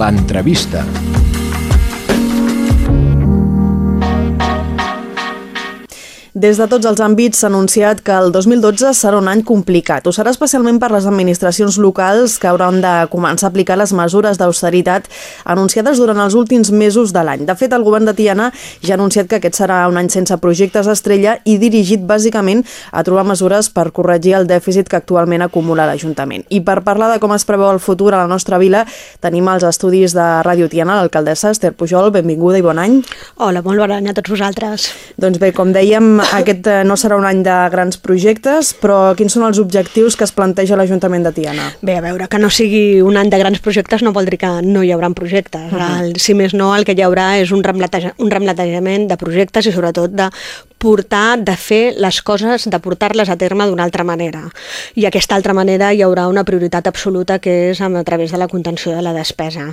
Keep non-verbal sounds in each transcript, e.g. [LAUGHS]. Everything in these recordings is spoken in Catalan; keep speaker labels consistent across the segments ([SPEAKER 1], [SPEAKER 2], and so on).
[SPEAKER 1] l'entrevista.
[SPEAKER 2] Des de tots els àmbits s'ha anunciat que el 2012 serà un any complicat. Ho serà especialment per les administracions locals que hauran de començar a aplicar les mesures d'austeritat anunciades durant els últims mesos de l'any. De fet, el govern de Tiana ja ha anunciat que aquest serà un any sense projectes estrella i dirigit bàsicament a trobar mesures per corregir el dèficit que actualment acumula l'Ajuntament. I per parlar de com es preveu el futur a la nostra vila, tenim els estudis de Ràdio Tiana, l'alcaldessa Esther Pujol. Benvinguda i bon any.
[SPEAKER 3] Hola, molt bon any a tots vosaltres.
[SPEAKER 2] Doncs bé, com dèiem, aquest eh, no serà un any de grans projectes, però quins són els objectius que es planteja l'Ajuntament de Tiana?
[SPEAKER 3] Bé, a veure, que no sigui un any de grans projectes no vol dir que no hi haurà projectes. Uh -huh. el, si més no, el que hi haurà és un, remlateja, un remlatejament de projectes i sobretot de portar, de fer les coses, de portar-les a terme d'una altra manera. I aquesta altra manera hi haurà una prioritat absoluta que és a través de la contenció de la despesa.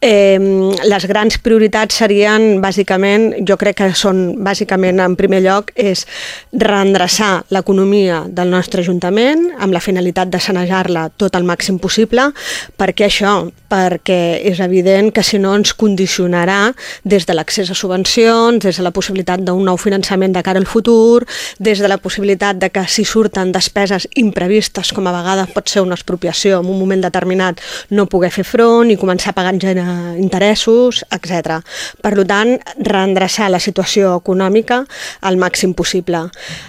[SPEAKER 3] Eh, les grans prioritats serien, bàsicament, jo crec que són, bàsicament, en primer lloc, és reendreçar l'economia del nostre Ajuntament amb la finalitat de sanejar-la tot el màxim possible, perquè això, perquè és evident que si no ens condicionarà des de l'accés a subvencions, des de la possibilitat d'un nou finançament de cara al futur, des de la possibilitat de que si surten despeses imprevistes, com a vegades pot ser una expropiació en un moment determinat, no poder fer front i començar en interessos, etc. Per tant, reendreçar la situació econòmica al màxim possible.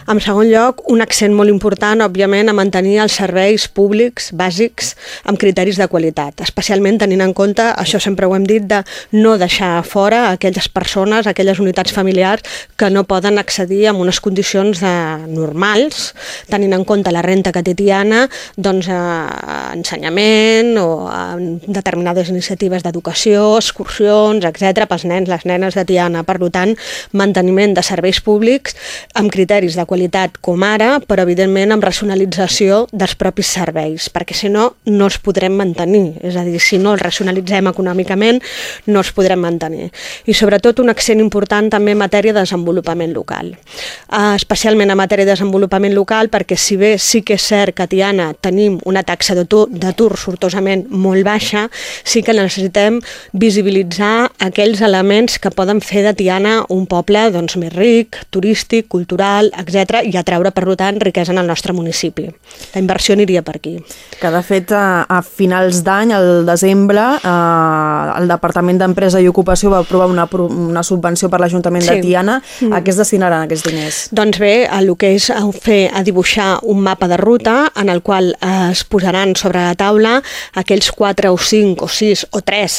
[SPEAKER 3] En segon lloc, un accent molt important, òbviament, a mantenir els serveis públics bàsics amb criteris de qualitat, especialment tenint en compte, això sempre ho hem dit, de no deixar fora aquelles persones, aquelles unitats familiars que no poden accedir en unes condicions de, normals, tenint en compte la renta que té Tiana, doncs a ensenyament o a determinades iniciatives d'educació, excursions, etc pels nens, les nenes de Tiana. Per tant, manteniment de serveis públics amb criteris de qualitat com ara, però evidentment amb racionalització dels propis serveis, perquè si no, no els podrem mantenir. És a dir, si no els racionalitzem econòmicament, no els podrem mantenir. I sobretot un accent important també en matèria de desenvolupament local uh, especialment en matèria de desenvolupament local, perquè si bé sí que és cert que a Tiana tenim una taxa d'atur sortosament molt baixa, sí que necessitem visibilitzar aquells elements que poden fer de Tiana un poble doncs, més ric, turístic, cultural, etc i atraure, per tant, riquesa en el nostre municipi. La inversió aniria per aquí.
[SPEAKER 2] Que, de fet, a, a finals d'any, al desembre, eh, el Departament d'Empresa i Ocupació va aprovar una, una subvenció per l'Ajuntament sí. de Tiana. Mm. A què es destinarà seran aquests diners?
[SPEAKER 3] Doncs bé, el que és a fer a dibuixar un mapa de ruta en el qual eh, es posaran sobre la taula aquells 4 o 5 o 6 o 3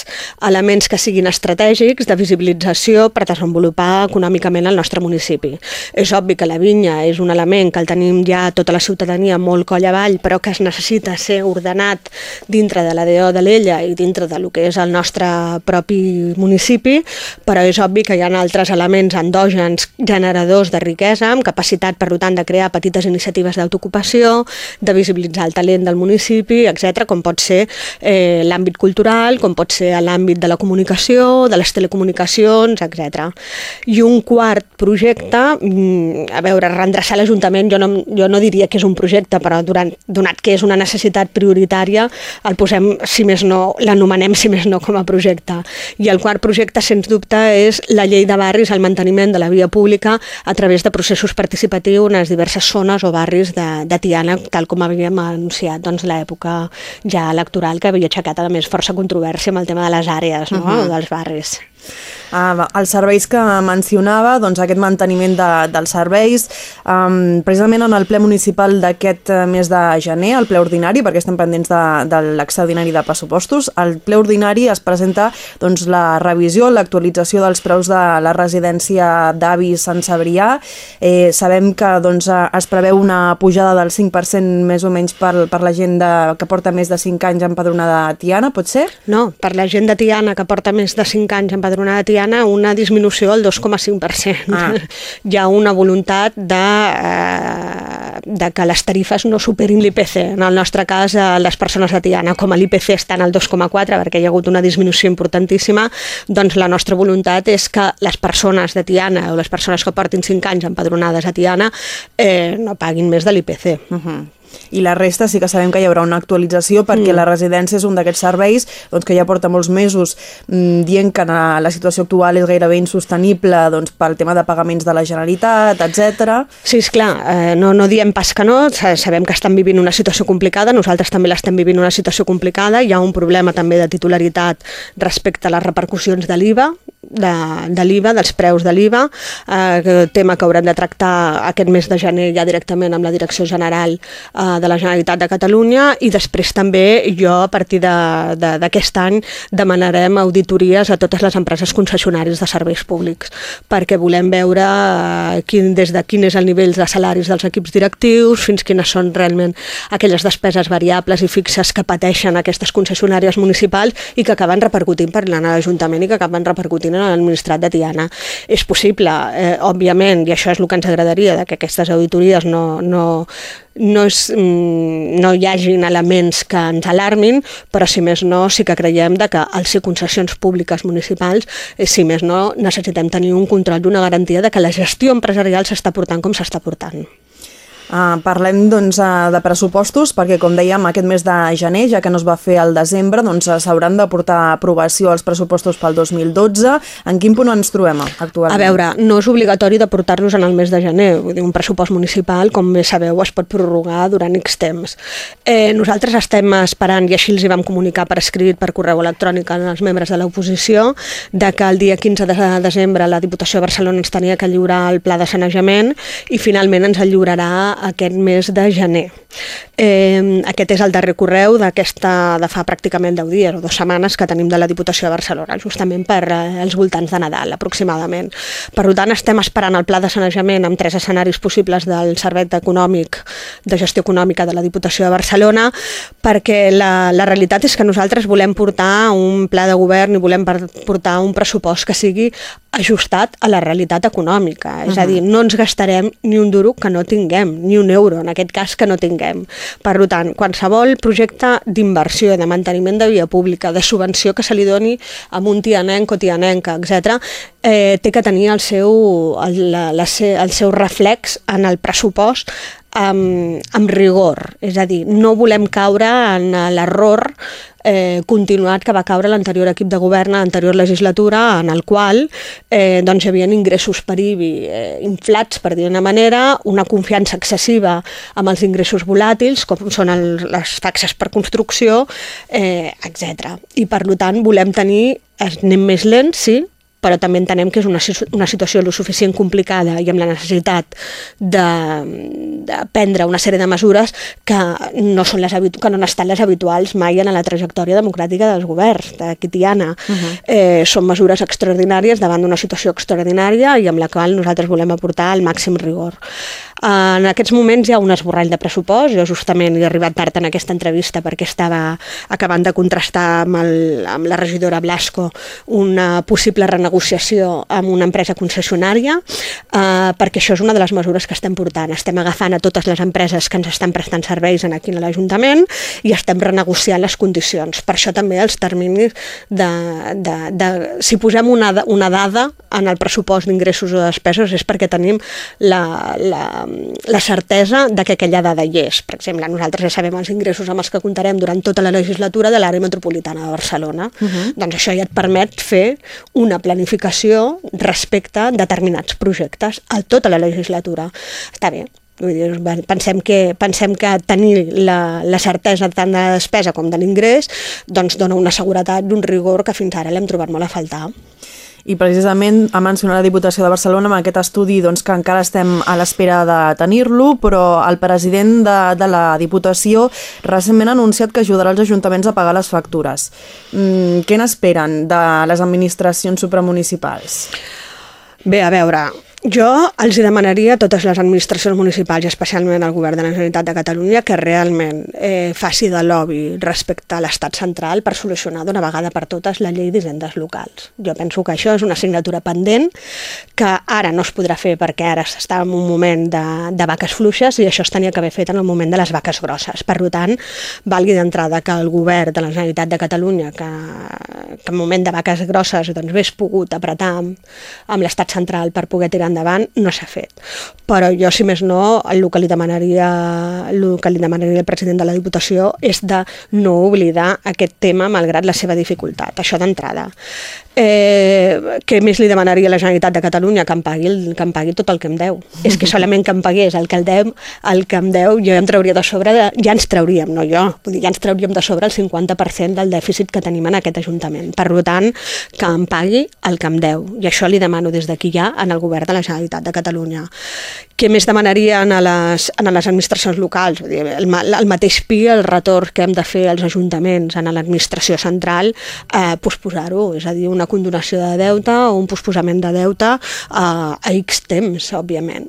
[SPEAKER 3] elements que siguin estratègics de visibilització per desenvolupar econòmicament el nostre municipi. És obvi que la vinya és un element que el tenim ja tota la ciutadania molt coll avall, però que es necessita ser ordenat dintre de la DO de l'Ella i dintre de lo que és el nostre propi municipi, però és obvi que hi ha altres elements endògens generadors generadors de riquesa, amb capacitat, per tant, de crear petites iniciatives d'autoocupació, de visibilitzar el talent del municipi, etc, com pot ser eh, l'àmbit cultural, com pot ser l'àmbit de la comunicació, de les telecomunicacions, etc. I un quart projecte, mm, a veure, reendreçar l'Ajuntament, jo, no, jo no diria que és un projecte, però durant, donat que és una necessitat prioritària, el posem, si més no, l'anomenem, si més no, com a projecte. I el quart projecte, sens dubte, és la llei de barris, el manteniment de la via pública a través de processos participatius en les diverses zones o barris de, de Tiana, tal com havíem anunciat doncs, l'època ja electoral que havia aixecat a més força controvèrsia amb el tema de les àrees, no? uh -huh. dels barris.
[SPEAKER 2] Uh, els serveis que mencionava, doncs aquest manteniment de, dels serveis, um, precisament en el ple municipal d'aquest uh, mes de gener, el ple ordinari, perquè estem pendents de, de l'extraordinari de pressupostos, el ple ordinari es presenta doncs, la revisió, l'actualització dels preus de la residència d'avis Sant Cebrià. Eh, sabem que doncs, es preveu una pujada del 5% més o menys per, per la gent de, que porta més de 5 anys empadronada a Tiana, pot ser?
[SPEAKER 3] No, per la gent de Tiana que porta més de 5 anys empadronada a Tiana Tiana una disminució del 2,5%. Ah. [LAUGHS] Hi ha una voluntat de, eh, de que les tarifes no superin l'IPC. En el nostre cas, eh, les persones de Tiana, com a l'IPC estan al 2,4 perquè hi ha hagut una disminució importantíssima, doncs la nostra voluntat és que les persones de Tiana o les persones que portin 5 anys empadronades a Tiana eh, no paguin més de l'IPC. Uh -huh
[SPEAKER 2] I la resta sí que sabem que hi haurà una actualització perquè mm. la residència és un d'aquests serveis doncs, que ja porta molts mesos mm, dient que la situació actual és gairebé insostenible doncs, pel tema de pagaments de la Generalitat, etc.
[SPEAKER 3] Sí, és clar, eh, no, no diem pas que no, sabem que estan vivint una situació complicada, nosaltres també l'estem vivint una situació complicada, hi ha un problema també de titularitat respecte a les repercussions de l'IVA, de, de l'IVA, dels preus de l'IVA, eh, tema que haurem de tractar aquest mes de gener ja directament amb la Direcció General eh, de la Generalitat de Catalunya i després també jo a partir d'aquest any demanarem auditories a totes les empreses concessionàries de serveis públics perquè volem veure eh, quin, des de quin és el nivell de salaris dels equips directius fins quines són realment aquelles despeses variables i fixes que pateixen aquestes concessionàries municipals i que acaben repercutint per l'Ajuntament i que acaben repercutint en l'administrat de Tiana. És possible, eh, òbviament, i això és el que ens agradaria, que aquestes auditories no, no, no, és, mm, no hi hagin elements que ens alarmin, però si més no, sí que creiem de que al ser concessions públiques municipals, eh, si més no, necessitem tenir un control i una garantia de que la gestió empresarial s'està portant com s'està portant.
[SPEAKER 2] Uh, parlem doncs, uh, de pressupostos perquè, com dèiem, aquest mes de gener, ja que no es va fer al desembre, doncs s'hauran de portar a aprovació els pressupostos pel 2012. En quin punt ens trobem actualment?
[SPEAKER 3] A veure, no és obligatori de portar-los en el mes de gener. Vull dir, un pressupost municipal, com bé sabeu, es pot prorrogar durant X temps. Eh, nosaltres estem esperant, i així els hi vam comunicar per escrit, per correu electrònic als membres de l'oposició, de que el dia 15 de desembre la Diputació de Barcelona ens tenia que lliurar el pla de sanejament i finalment ens el lliurarà aquest mes de gener. Eh, aquest és el darrer correu d'aquesta de fa pràcticament 10 dies o dues setmanes que tenim de la Diputació de Barcelona, justament per eh, els voltants de Nadal, aproximadament. Per tant, estem esperant el pla de sanejament amb tres escenaris possibles del Servei Econòmic de Gestió Econòmica de la Diputació de Barcelona, perquè la, la realitat és que nosaltres volem portar un pla de govern i volem portar un pressupost que sigui ajustat a la realitat econòmica. És uh -huh. a dir, no ens gastarem ni un duro que no tinguem, ni un euro, en aquest cas que no tinguem. Per tant, qualsevol projecte d'inversió, de manteniment de via pública, de subvenció que se li doni a un tianenc o tianenca, etc., eh, té que tenir el seu, el, la, la, el seu reflex en el pressupost amb, amb rigor. És a dir, no volem caure en l'error eh, continuat que va caure l'anterior equip de govern a l'anterior legislatura, en el qual eh, doncs, hi havia ingressos per IBI eh, inflats, per dir una manera, una confiança excessiva amb els ingressos volàtils, com són el, les taxes per construcció, eh, etc. I per tant volem tenir, anem més lents, sí, però també entenem que és una, una situació lo suficient complicada i amb la necessitat de, de prendre una sèrie de mesures que no, són les que no han estat les habituals mai en la trajectòria democràtica dels governs de Quitiana. Uh -huh. eh, són mesures extraordinàries davant d'una situació extraordinària i amb la qual nosaltres volem aportar el màxim rigor. En aquests moments hi ha un esborrall de pressupost, jo justament he arribat tard en aquesta entrevista perquè estava acabant de contrastar amb, el, amb la regidora Blasco una possible renovació negociació amb una empresa concessionària, eh, perquè això és una de les mesures que estem portant. Estem agafant a totes les empreses que ens estan prestant serveis en aquí a l'Ajuntament i estem renegociant les condicions. Per això també els terminis de... de, de si posem una, una dada en el pressupost d'ingressos o despeses és perquè tenim la, la, la certesa de que aquella dada hi és. Per exemple, nosaltres ja sabem els ingressos amb els que comptarem durant tota la legislatura de l'àrea metropolitana de Barcelona. Uh -huh. Doncs això ja et permet fer una planificació planificació respecte a determinats projectes a tota la legislatura. Està bé, Vull dir, pensem que, pensem que tenir la, la certesa tant de la despesa com de l'ingrés doncs dona una seguretat d'un rigor que fins ara l'hem trobat molt a faltar
[SPEAKER 2] i precisament ha mencionat la Diputació de Barcelona amb aquest estudi doncs, que encara estem a l'espera de tenir-lo, però el president de, de la Diputació recentment ha anunciat que ajudarà els ajuntaments a pagar les factures. Mm, què n'esperen de les administracions supramunicipals?
[SPEAKER 3] Bé, a veure, jo els demanaria a totes les administracions municipals, especialment al govern de la Generalitat de Catalunya, que realment eh, faci de lobby respecte a l'estat central per solucionar d'una vegada per totes la llei d'hisendes locals. Jo penso que això és una assignatura pendent que ara no es podrà fer perquè ara s'està en un moment de, de vaques fluixes i això es tenia que haver fet en el moment de les vaques grosses. Per tant, valgui d'entrada que el govern de la Generalitat de Catalunya, que en moment de vaques grosses doncs, hagués pogut apretar amb, amb l'estat central per poder tirar endavant, no s'ha fet. Però jo, si més no, el que li demanaria, el que li demanaria el president de la Diputació és de no oblidar aquest tema malgrat la seva dificultat, això d'entrada. Eh, què més li demanaria a la Generalitat de Catalunya? Que em pagui, el, que em pagui tot el que em deu. És que solament que em pagués el que, el deu, el que em deu, jo em trauria de sobre, de, ja ens trauríem, no jo, vull dir, ja ens trauríem de sobre el 50% del dèficit que tenim en aquest Ajuntament. Per tant, que em pagui el que em deu. I això li demano des d'aquí ja en el govern de la Generalitat de Catalunya. Què més demanarien a les, a les administracions locals? Vull dir, el, el mateix PI, el retorn que hem de fer als ajuntaments en l'administració central, eh, posposar-ho, és a dir, una condonació de deute o un posposament de deute eh, a X temps, òbviament.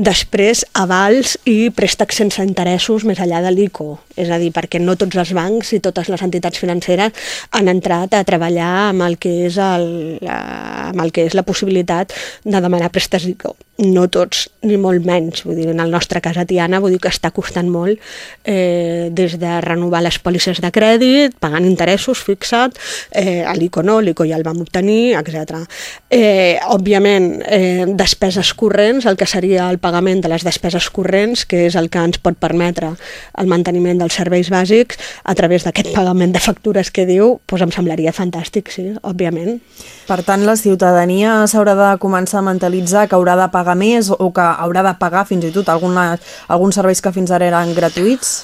[SPEAKER 3] Després, avals i préstecs sense interessos més enllà de l'ICO, és a dir, perquè no tots els bancs i totes les entitats financeres han entrat a treballar amb el que és, el, amb el que és la possibilitat de demanar préstecs ICO. No tots, ni molt menys. Vull dir, en el nostre cas a Tiana vull dir que està costant molt eh, des de renovar les pòlisses de crèdit, pagant interessos fixat, eh, a l'ICO no, l'ICO ja el vam obtenir, etc. Eh, òbviament, eh, despeses corrents, el que seria el pagament de les despeses corrents, que és el que ens pot permetre el manteniment dels serveis bàsics a través d'aquest pagament de factures que diu, doncs em semblaria fantàstic, sí, òbviament.
[SPEAKER 2] Per tant, la ciutadania s'haurà de començar a mentalitzar que haurà de pagar més o que haurà haurà de pagar fins i tot alguna, alguns serveis que fins ara eren gratuïts?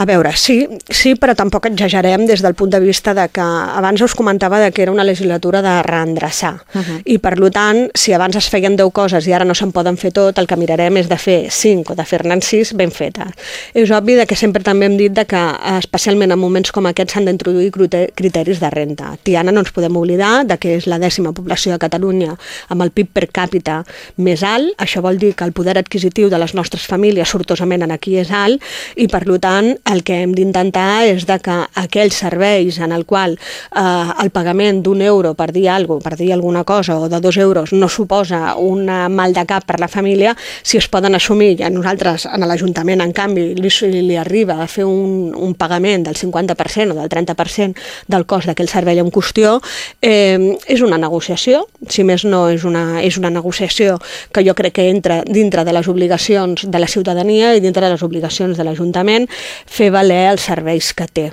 [SPEAKER 3] A veure, sí, sí, però tampoc exagerem des del punt de vista de que abans us comentava de que era una legislatura de reendreçar uh -huh. i per tant, si abans es feien 10 coses i ara no se'n poden fer tot, el que mirarem és de fer 5 o de fer-ne 6 ben fetes. És obvi de que sempre també hem dit de que especialment en moments com aquests s'han d'introduir criteris de renta. Tiana no ens podem oblidar de que és la dècima població de Catalunya amb el PIB per càpita més alt, això vol dir que el poder adquisitiu de les nostres famílies sortosament en aquí és alt i per tant el que hem d'intentar és de que aquells serveis en el qual eh, el pagament d'un euro per dir alguna per dir alguna cosa, o de dos euros, no suposa un mal de cap per la família, si es poden assumir, a nosaltres, en l'Ajuntament, en canvi, li, li arriba a fer un, un pagament del 50% o del 30% del cost d'aquell servei en qüestió, eh, és una negociació, si més no és una, és una negociació que jo crec que entra dintre de les obligacions de la ciutadania i dintre de les obligacions de l'Ajuntament, fer valer els serveis que té.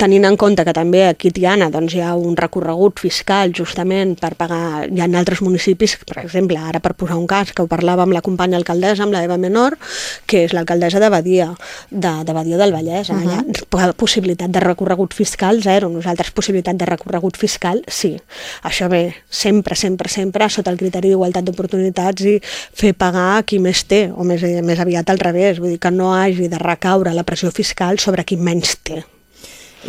[SPEAKER 3] Tenint en compte que també aquí a Tiana doncs, hi ha un recorregut fiscal justament per pagar, hi ha altres municipis, per exemple, ara per posar un cas, que ho parlava amb la companya alcaldessa, amb la Eva Menor, que és l'alcaldessa de Badia, de, de Badia del Vallès. Uh -huh. Allà, possibilitat de recorregut fiscal, zero. Nosaltres, possibilitat de recorregut fiscal, sí. Això bé, sempre, sempre, sempre, sota el criteri d'igualtat d'oportunitats i fer pagar qui més té, o més, més aviat al revés, vull dir que no hagi de recaure la pressió fiscal fiscal sobre qui menys té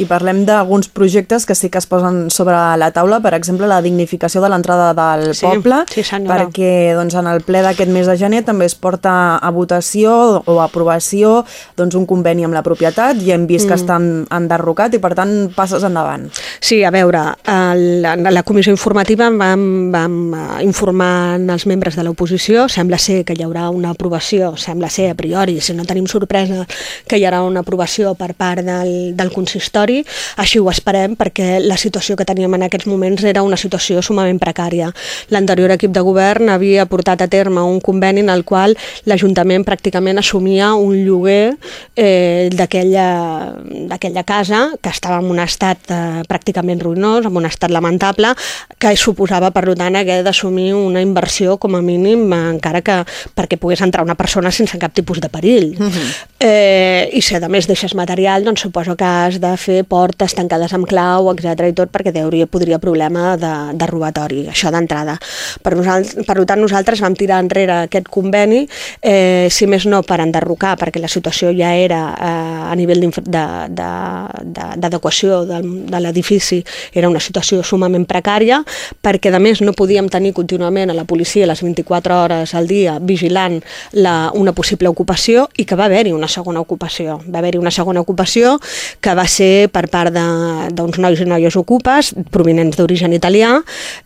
[SPEAKER 2] i parlem d'alguns projectes que sí que es posen sobre la taula, per exemple, la dignificació de l'entrada del
[SPEAKER 3] sí,
[SPEAKER 2] poble,
[SPEAKER 3] sí,
[SPEAKER 2] perquè doncs, en el ple d'aquest mes de gener també es porta a votació o a aprovació doncs, un conveni amb la propietat i hem vist mm. que estan enderrocat i per tant passes endavant.
[SPEAKER 3] Sí, a veure, el, la comissió informativa vam, vam eh, informar els membres de l'oposició, sembla ser que hi haurà una aprovació, sembla ser a priori, si no tenim sorpresa, que hi haurà una aprovació per part del, del consistori territori, així ho esperem perquè la situació que teníem en aquests moments era una situació sumament precària. L'anterior equip de govern havia portat a terme un conveni en el qual l'Ajuntament pràcticament assumia un lloguer eh, d'aquella casa que estava en un estat eh, pràcticament ruïnós, en un estat lamentable, que suposava, per tant, haver d'assumir una inversió com a mínim, encara que perquè pogués entrar una persona sense cap tipus de perill. Uh mhm. -huh. eh, I si a més deixes material, doncs suposo que has de fer fer portes tancades amb clau, etc i tot, perquè hauria, podria problema de, de robatori, això d'entrada. Per, nosaltres, per tant, nosaltres vam tirar enrere aquest conveni, eh, si més no per enderrocar, perquè la situació ja era eh, a nivell d'adequació de, de, de, de l'edifici, era una situació sumament precària, perquè a més no podíem tenir contínuament a la policia les 24 hores al dia vigilant la, una possible ocupació i que va haver-hi una segona ocupació. Va haver-hi una segona ocupació que va ser per part d'uns nois i noies ocupes, provinents d'origen italià,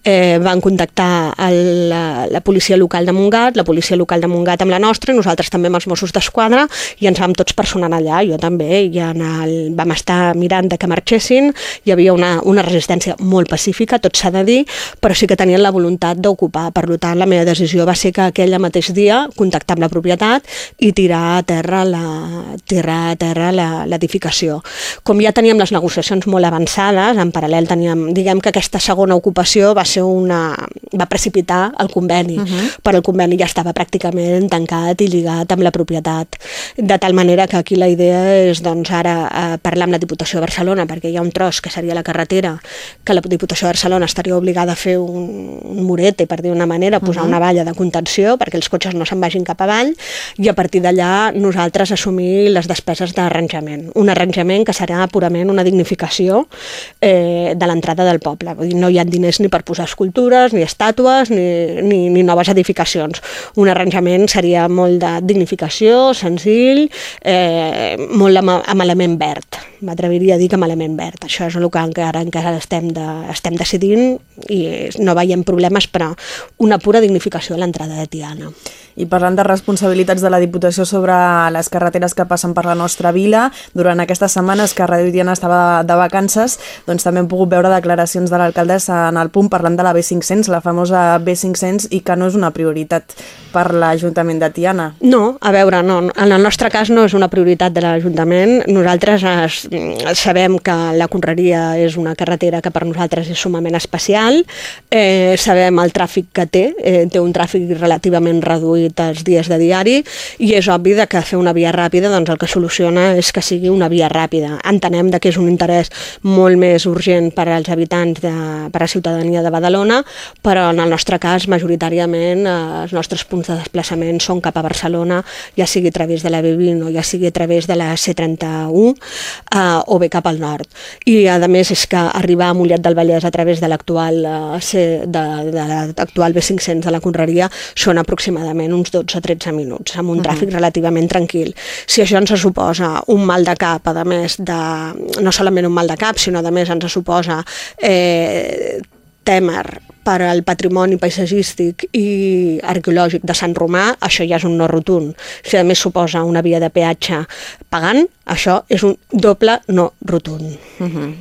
[SPEAKER 3] eh, van contactar el, la, la policia local de Montgat, la policia local de Montgat amb la nostra, i nosaltres també amb els Mossos d'Esquadra, i ens vam tots personar allà, jo també, i en el, vam estar mirant de que marxessin, hi havia una, una resistència molt pacífica, tot s'ha de dir, però sí que tenien la voluntat d'ocupar. Per tant, la meva decisió va ser que aquell mateix dia contactar amb la propietat i tirar a terra la, l'edificació. Com ja teníem les negociacions molt avançades, en paral·lel teníem, diguem que aquesta segona ocupació va ser una... va precipitar el conveni, uh -huh. però el conveni ja estava pràcticament tancat i lligat amb la propietat. De tal manera que aquí la idea és doncs, ara eh, parlar amb la Diputació de Barcelona perquè hi ha un tros que seria la carretera que la Diputació de Barcelona estaria obligada a fer un, un murete, per dir una manera, posar uh -huh. una valla de contenció perquè els cotxes no se'n vagin cap avall i a partir d'allà nosaltres assumir les despeses d'arranjament. Un arranjament que serà purament una dignificació eh, de l'entrada del poble. Vull dir, no hi ha diners ni per posar escultures, ni estàtues, ni, ni, ni noves edificacions. Un arranjament seria molt de dignificació, senzill, eh, molt amb, amb element verd. M'atreviria a dir que amb element verd. Això és el que encara, encara estem, de, estem decidint i no veiem problemes, però una pura dignificació a l'entrada de Tiana.
[SPEAKER 2] I parlant de responsabilitats de la Diputació sobre les carreteres que passen per la nostra vila, durant aquestes setmanes que Radio Tiana estava de vacances, doncs també hem pogut veure declaracions de l'alcaldessa en el punt parlant de la B500, la famosa B500, i que no és una prioritat per l'Ajuntament de Tiana.
[SPEAKER 3] No, a veure, no, en el nostre cas no és una prioritat de l'Ajuntament. Nosaltres es, sabem que la Conreria és una carretera que per nosaltres és sumament especial, eh, sabem el tràfic que té, eh, té un tràfic relativament reduït els dies de diari i és obvi de que fer una via ràpida doncs el que soluciona és que sigui una via ràpida. Entenem de que és un interès molt més urgent per als habitants, de, per a la ciutadania de Badalona, però en el nostre cas majoritàriament eh, els nostres punts de desplaçament són cap a Barcelona, ja sigui a través de la B20 o ja sigui a través de la C31 eh, o bé cap al nord. I a més és que arribar a Mollet del Vallès a través de l'actual eh, de, de l'actual B500 de la Conreria són aproximadament uns 12 o 13 minuts, amb un tràfic uh -huh. relativament tranquil. Si això ens suposa un mal de cap, a més de, no solament un mal de cap, sinó a més ens suposa eh, temer per al patrimoni paisatgístic i arqueològic de Sant Romà, això ja és un no rotund. Si a més suposa una via de peatge pagant, això és un doble no rotund. Uh -huh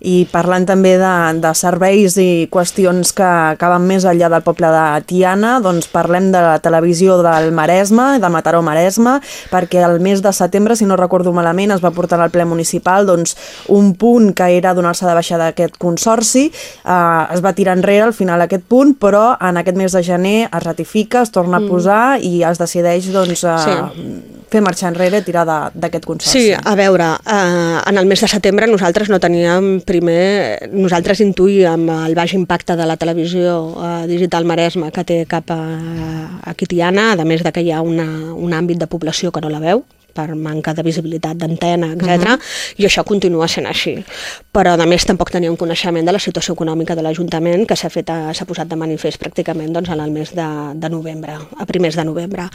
[SPEAKER 2] i parlant també de, de serveis i qüestions que acaben més enllà del poble de Tiana, doncs parlem de la televisió del Maresme, de Mataró Maresme, perquè el mes de setembre, si no recordo malament, es va portar al ple municipal doncs, un punt que era donar-se de baixa d'aquest consorci, eh, es va tirar enrere al final aquest punt, però en aquest mes de gener es ratifica, es torna mm. a posar i es decideix doncs, eh, sí fer marxar enrere, tirar d'aquest consorci.
[SPEAKER 3] Sí, a veure, eh, en el mes de setembre nosaltres no teníem primer, nosaltres intuïem el baix impacte de la televisió eh, digital Maresma que té cap a, a Quitiana, a més de que hi ha una, un àmbit de població que no la veu, per manca de visibilitat d'antena, etc. Uh -huh. i això continua sent així. Però, a més, tampoc tenia un coneixement de la situació econòmica de l'Ajuntament que s'ha fet s'ha posat de manifest pràcticament doncs, en el mes de, de novembre, a primers de novembre.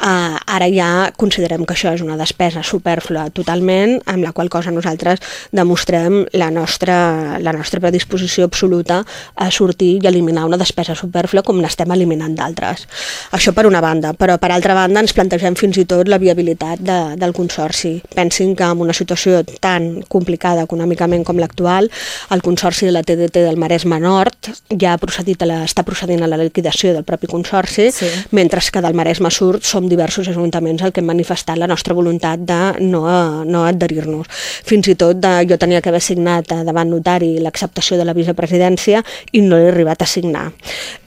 [SPEAKER 3] Uh, ara ja considerem que això és una despesa superflua totalment, amb la qual cosa nosaltres demostrem la nostra, la nostra predisposició absoluta a sortir i eliminar una despesa superflua com n'estem eliminant d'altres. Això per una banda, però per altra banda ens plantegem fins i tot la viabilitat de del Consorci. Pensin que en una situació tan complicada econòmicament com l'actual, el Consorci de la TDT del Maresme Nord ja ha procedit a la, està procedint a la liquidació del propi Consorci, sí. mentre que del Maresme Sud som diversos ajuntaments el que hem manifestat la nostra voluntat de no, no adherir-nos. Fins i tot de, jo tenia que haver signat davant notari l'acceptació de la vicepresidència i no l'he arribat a signar.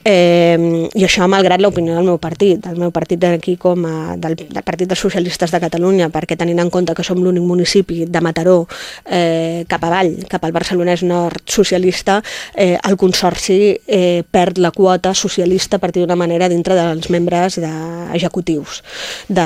[SPEAKER 3] Eh, I això malgrat l'opinió del meu partit, del meu partit d'aquí com a, del, del Partit dels Socialistes de Catalunya, perquè tenint en compte que som l'únic municipi de Mataró eh, cap avall, cap al Barcelonès Nord socialista, eh, el Consorci eh, perd la quota socialista a partir d'una manera dintre dels membres de, executius de,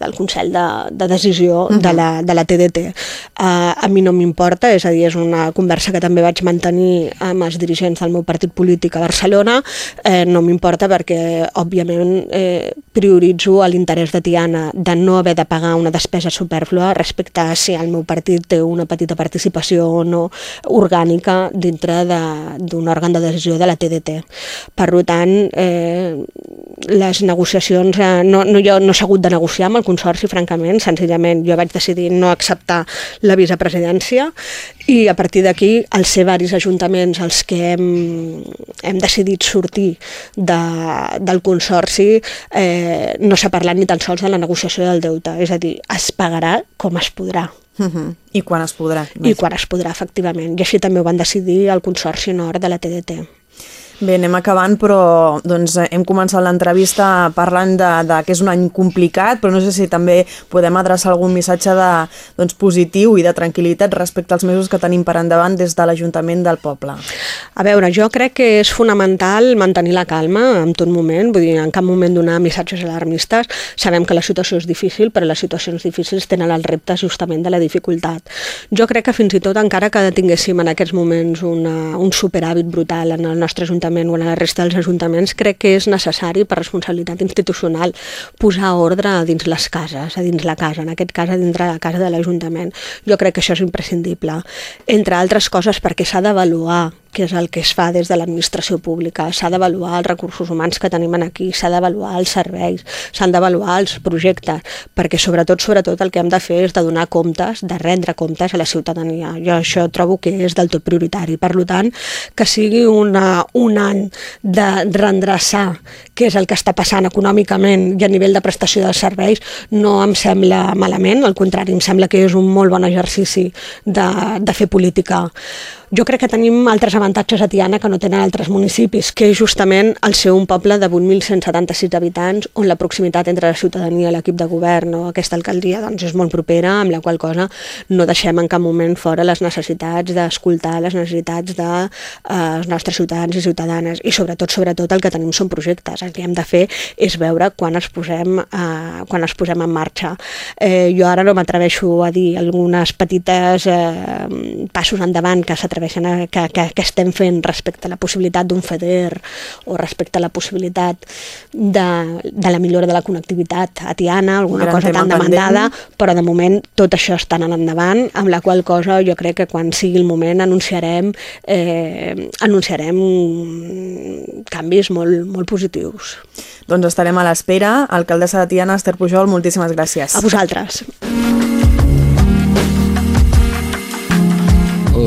[SPEAKER 3] del Consell de, de Decisió uh -huh. de, la, de la TDT. Eh, a mi no m'importa, és a dir, és una conversa que també vaig mantenir amb els dirigents del meu partit polític a Barcelona, eh, no m'importa perquè, òbviament, eh, prioritzo l'interès de Tiana de no haver de pagar una despesa superflua respecte a si el meu partit té una petita participació o no orgànica dintre d'un òrgan de decisió de la TDT. Per tant, eh, les negociacions, eh, no, no, jo no s'ha hagut de negociar amb el Consorci, francament, senzillament jo vaig decidir no acceptar la vicepresidència i a partir d'aquí els ser varis ajuntaments els que hem, hem decidit sortir de, del Consorci eh, no s'ha parlat ni tan sols de la negociació del deute, és a dir, es pagarà com es podrà.
[SPEAKER 2] Uh -huh. I quan es podrà?
[SPEAKER 3] I quan es podrà, efectivament. I així també ho van decidir el Consorci Nord de la TDT.
[SPEAKER 2] Bé, anem acabant, però doncs, hem començat l'entrevista parlant de, de que és un any complicat, però no sé si també podem adreçar algun missatge de, doncs, positiu i de tranquil·litat respecte als mesos que tenim per endavant des de l'Ajuntament del poble.
[SPEAKER 3] A veure, jo crec que és fonamental mantenir la calma en tot moment, vull dir, en cap moment donar missatges alarmistes. Sabem que la situació és difícil, però les situacions difícils tenen els reptes justament de la dificultat. Jo crec que fins i tot encara que tinguéssim en aquests moments una, un superàvit brutal en el nostre Ajuntament l'Ajuntament o a la resta dels ajuntaments, crec que és necessari per responsabilitat institucional posar ordre dins les cases, a dins la casa, en aquest cas a dintre la casa de l'Ajuntament. Jo crec que això és imprescindible. Entre altres coses perquè s'ha d'avaluar que és el que es fa des de l'administració pública. S'ha d'avaluar els recursos humans que tenim aquí, s'ha d'avaluar els serveis, s'han d'avaluar els projectes, perquè sobretot, sobretot el que hem de fer és de donar comptes, de rendre comptes a la ciutadania. Jo això trobo que és del tot prioritari. Per tant, que sigui una, un any de rendreçar què és el que està passant econòmicament i a nivell de prestació de serveis no em sembla malament, al contrari, em sembla que és un molt bon exercici de, de fer política jo crec que tenim altres avantatges a Tiana que no tenen altres municipis, que és justament el ser un poble de 8.176 habitants on la proximitat entre la ciutadania i l'equip de govern o aquesta alcaldia doncs, és molt propera, amb la qual cosa no deixem en cap moment fora les necessitats d'escoltar les necessitats dels de, eh, nostres ciutadans i ciutadanes i sobretot, sobretot el que tenim són projectes. El que hem de fer és veure quan els posem, eh, quan els posem en marxa. Eh, jo ara no m'atreveixo a dir algunes petites eh, passos endavant que s'atreveixen s'atreveixen a, que, que, que estem fent respecte a la possibilitat d'un FEDER o respecte a la possibilitat de, de la millora de la connectivitat a Tiana, alguna Gran cosa tan demandada, pendent. però de moment tot això està anant endavant, amb la qual cosa jo crec que quan sigui el moment anunciarem, eh, anunciarem canvis molt, molt positius.
[SPEAKER 2] Doncs estarem a l'espera. Alcaldessa de Tiana, Esther Pujol, moltíssimes gràcies.
[SPEAKER 3] A vosaltres.